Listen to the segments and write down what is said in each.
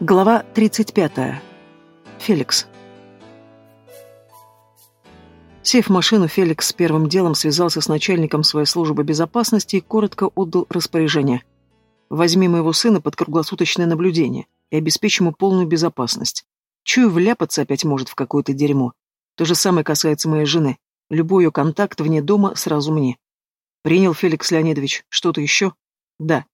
Глава 35. Феликс. Сев в машину, Феликс первым делом связался с начальником своей службы безопасности и коротко отдал распоряжение. «Возьми моего сына под круглосуточное наблюдение и обеспечь ему полную безопасность. Чую, вляпаться опять может в какое-то дерьмо. То же самое касается моей жены. Любой ее контакт вне дома сразу мне». «Принял, Феликс Леонидович. Что-то еще?» «Да».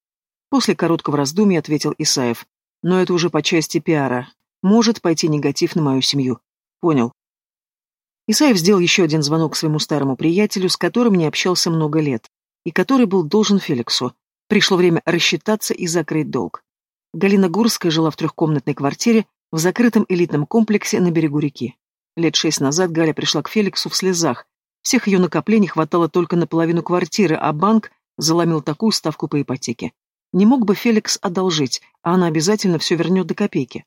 После короткого раздумья ответил Исаев. Но это уже по части пиара. Может пойти негатив на мою семью. Понял. Исаев сделал еще один звонок своему старому приятелю, с которым не общался много лет, и который был должен Феликсу. Пришло время рассчитаться и закрыть долг. Галина Гурская жила в трехкомнатной квартире в закрытом элитном комплексе на берегу реки. Лет шесть назад Галя пришла к Феликсу в слезах. Всех ее накоплений хватало только на половину квартиры, а банк заломил такую ставку по ипотеке. Не мог бы Феликс одолжить, а она обязательно все вернет до копейки.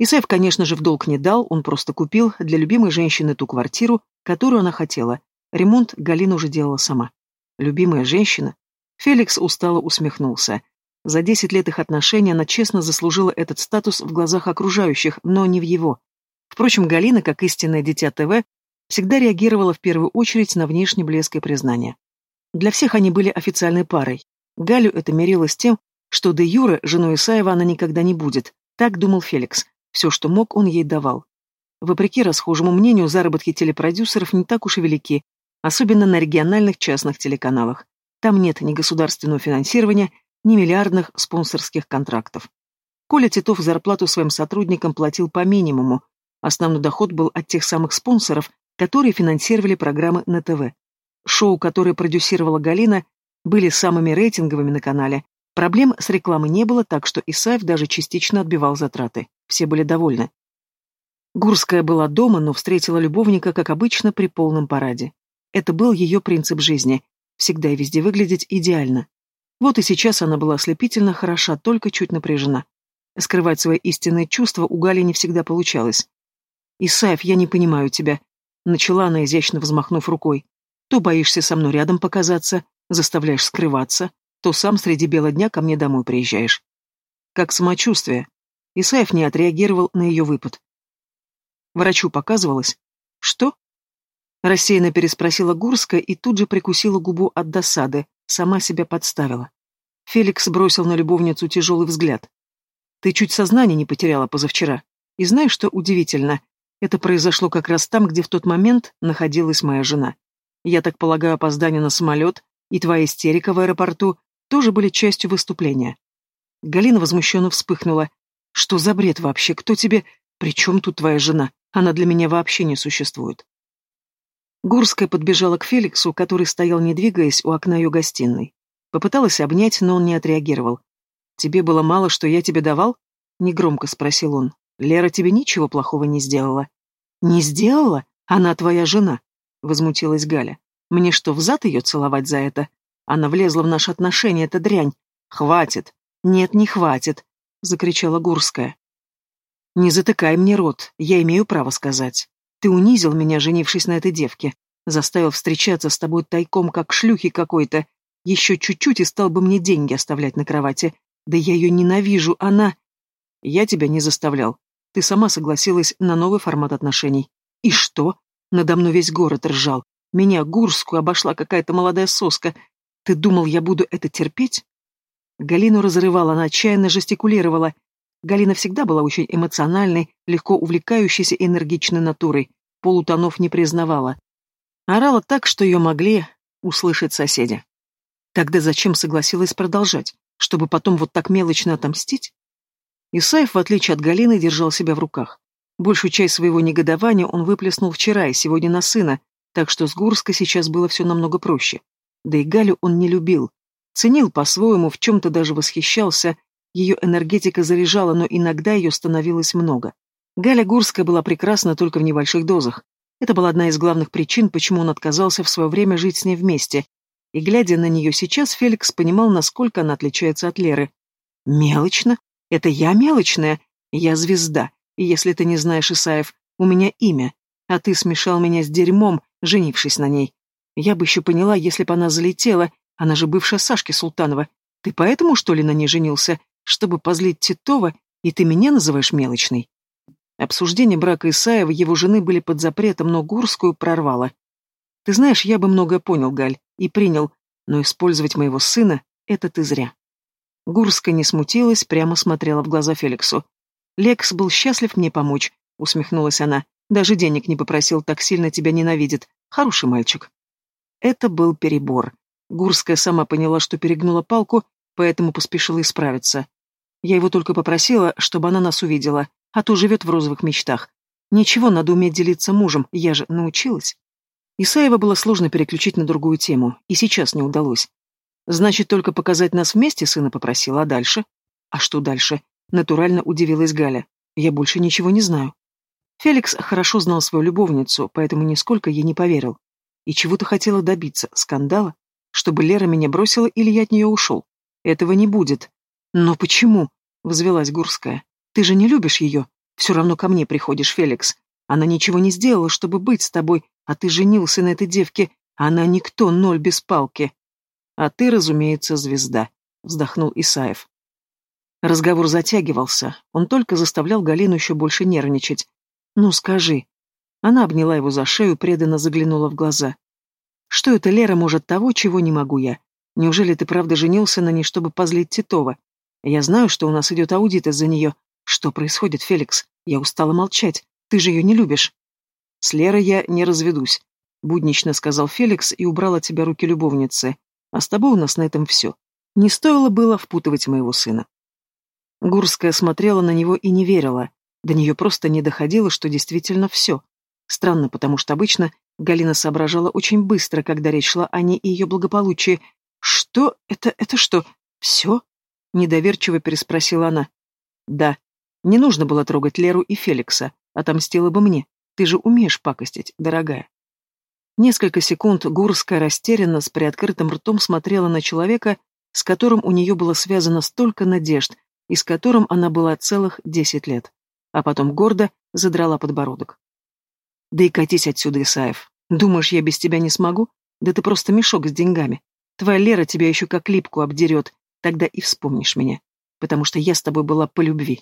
Исаев, конечно же, в долг не дал, он просто купил для любимой женщины ту квартиру, которую она хотела. Ремонт Галина уже делала сама. Любимая женщина? Феликс устало усмехнулся. За десять лет их отношений она честно заслужила этот статус в глазах окружающих, но не в его. Впрочем, Галина, как истинное дитя ТВ, всегда реагировала в первую очередь на внешний блеск и признание. Для всех они были официальной парой, Галю это мерилось тем, что де Юра, женой Исаева, она никогда не будет. Так думал Феликс. Все, что мог, он ей давал. Вопреки расхожему мнению, заработки телепродюсеров не так уж и велики, особенно на региональных частных телеканалах. Там нет ни государственного финансирования, ни миллиардных спонсорских контрактов. Коля Титов зарплату своим сотрудникам платил по минимуму. Основной доход был от тех самых спонсоров, которые финансировали программы на ТВ. Шоу, которое продюсировала Галина, были самыми рейтинговыми на канале. Проблем с рекламой не было, так что Исаев даже частично отбивал затраты. Все были довольны. Гурская была дома, но встретила любовника, как обычно, при полном параде. Это был ее принцип жизни – всегда и везде выглядеть идеально. Вот и сейчас она была ослепительно хороша, только чуть напряжена. Скрывать свои истинные чувства у Гали не всегда получалось. «Исаев, я не понимаю тебя», — начала она, изящно взмахнув рукой. «То боишься со мной рядом показаться, заставляешь скрываться, то сам среди бела дня ко мне домой приезжаешь. Как самочувствие? Исаев не отреагировал на ее выпад. Врачу показывалось. Что? Рассеянно переспросила Гурская и тут же прикусила губу от досады, сама себя подставила. Феликс бросил на любовницу тяжелый взгляд. «Ты чуть сознание не потеряла позавчера. И знаешь, что удивительно? Это произошло как раз там, где в тот момент находилась моя жена. Я так полагаю, опоздание на самолет и твоя истерика в аэропорту тоже были частью выступления. Галина возмущенно вспыхнула. Что за бред вообще? Кто тебе... При чем тут твоя жена? Она для меня вообще не существует. Гурская подбежала к Феликсу, который стоял, не двигаясь, у окна ее гостиной. Попыталась обнять, но он не отреагировал. «Тебе было мало, что я тебе давал?» — негромко спросил он. «Лера тебе ничего плохого не сделала». «Не сделала? Она твоя жена», — возмутилась Галя. Мне что, взад ее целовать за это? Она влезла в наши отношения, эта дрянь. Хватит. Нет, не хватит, закричала Гурская. Не затыкай мне рот, я имею право сказать. Ты унизил меня, женившись на этой девке. Заставил встречаться с тобой тайком, как шлюхи какой-то. Еще чуть-чуть и стал бы мне деньги оставлять на кровати. Да я ее ненавижу, она... Я тебя не заставлял. Ты сама согласилась на новый формат отношений. И что? Надо мной весь город ржал. Меня, Гурскую, обошла какая-то молодая соска. Ты думал, я буду это терпеть? Галину разрывала, она отчаянно жестикулировала. Галина всегда была очень эмоциональной, легко увлекающейся энергичной натурой. Полутонов не признавала. Орала так, что ее могли услышать соседи. Тогда зачем согласилась продолжать? Чтобы потом вот так мелочно отомстить? Исаев, в отличие от Галины, держал себя в руках. Большую часть своего негодования он выплеснул вчера и сегодня на сына, так что с Гурской сейчас было все намного проще. Да и Галю он не любил. Ценил по-своему, в чем-то даже восхищался, ее энергетика заряжала, но иногда ее становилось много. Галя Гурская была прекрасна только в небольших дозах. Это была одна из главных причин, почему он отказался в свое время жить с ней вместе. И, глядя на нее сейчас, Феликс понимал, насколько она отличается от Леры. «Мелочно? Это я мелочная? Я звезда. И если ты не знаешь, Исаев, у меня имя. А ты смешал меня с дерьмом, женившись на ней. Я бы еще поняла, если бы она залетела, она же бывшая Сашки Султанова. Ты поэтому, что ли, на ней женился? Чтобы позлить Титова И ты меня называешь мелочной? Обсуждение брака Исаева его жены были под запретом, но Гурскую прорвало. Ты знаешь, я бы многое понял, Галь, и принял, но использовать моего сына — это ты зря. Гурская не смутилась, прямо смотрела в глаза Феликсу. «Лекс был счастлив мне помочь», — усмехнулась она. «Даже денег не попросил, так сильно тебя ненавидит. Хороший мальчик». Это был перебор. Гурская сама поняла, что перегнула палку, поэтому поспешила исправиться. Я его только попросила, чтобы она нас увидела, а то живет в розовых мечтах. Ничего, надо уметь делиться мужем, я же научилась. Исаева было сложно переключить на другую тему, и сейчас не удалось. Значит, только показать нас вместе сына попросила, а дальше? А что дальше? Натурально удивилась Галя. Я больше ничего не знаю. Феликс хорошо знал свою любовницу, поэтому нисколько ей не поверил. И чего ты хотела добиться? Скандала? Чтобы Лера меня бросила или я от нее ушел? Этого не будет. Но почему? Взвелась Гурская. Ты же не любишь ее. Все равно ко мне приходишь, Феликс. Она ничего не сделала, чтобы быть с тобой, а ты женился на этой девке. Она никто, ноль без палки. А ты, разумеется, звезда, вздохнул Исаев. Разговор затягивался. Он только заставлял Галину еще больше нервничать. «Ну, скажи». Она обняла его за шею, преданно заглянула в глаза. «Что это Лера может того, чего не могу я? Неужели ты правда женился на ней, чтобы позлить Титова? Я знаю, что у нас идет аудит из-за нее. Что происходит, Феликс? Я устала молчать. Ты же ее не любишь». «С Лерой я не разведусь», — буднично сказал Феликс и убрал от тебя руки любовницы. «А с тобой у нас на этом все. Не стоило было впутывать моего сына». Гурская смотрела на него и не верила. До нее просто не доходило, что действительно все. Странно, потому что обычно Галина соображала очень быстро, когда речь шла о ней и ее благополучии. «Что? Это... это что? Все?» — недоверчиво переспросила она. «Да. Не нужно было трогать Леру и Феликса. Отомстила бы мне. Ты же умеешь пакостить, дорогая». Несколько секунд Гурская растерянно с приоткрытым ртом смотрела на человека, с которым у нее было связано столько надежд, и с которым она была целых десять лет а потом гордо задрала подбородок. «Да и катись отсюда, Исаев. Думаешь, я без тебя не смогу? Да ты просто мешок с деньгами. Твоя Лера тебя еще как липку обдерет, тогда и вспомнишь меня, потому что я с тобой была по любви».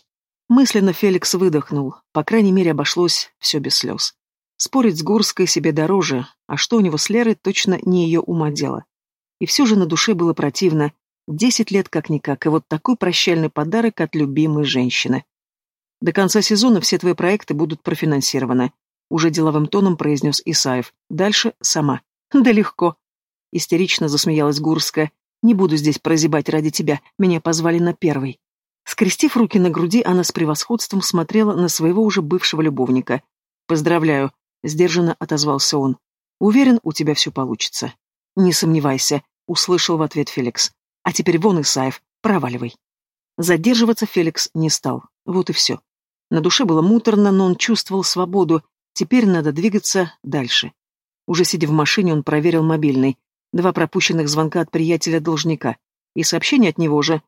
Мысленно Феликс выдохнул, по крайней мере, обошлось все без слез. Спорить с Гурской себе дороже, а что у него с Лерой, точно не ее ума дело. И все же на душе было противно. Десять лет как-никак, и вот такой прощальный подарок от любимой женщины. До конца сезона все твои проекты будут профинансированы. Уже деловым тоном произнес Исаев. Дальше сама. Да легко. Истерично засмеялась Гурская. Не буду здесь прозябать ради тебя. Меня позвали на первый. Скрестив руки на груди, она с превосходством смотрела на своего уже бывшего любовника. «Поздравляю», — сдержанно отозвался он. «Уверен, у тебя все получится». «Не сомневайся», — услышал в ответ Феликс. «А теперь вон, Исаев, проваливай». Задерживаться Феликс не стал. Вот и все. На душе было муторно, но он чувствовал свободу. Теперь надо двигаться дальше. Уже сидя в машине, он проверил мобильный. Два пропущенных звонка от приятеля-должника. И сообщение от него же.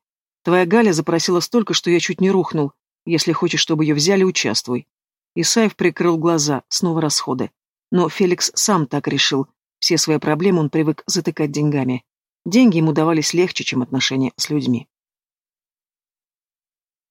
«Твоя Галя запросила столько, что я чуть не рухнул. Если хочешь, чтобы ее взяли, участвуй». Исаев прикрыл глаза, снова расходы. Но Феликс сам так решил. Все свои проблемы он привык затыкать деньгами. Деньги ему давались легче, чем отношения с людьми.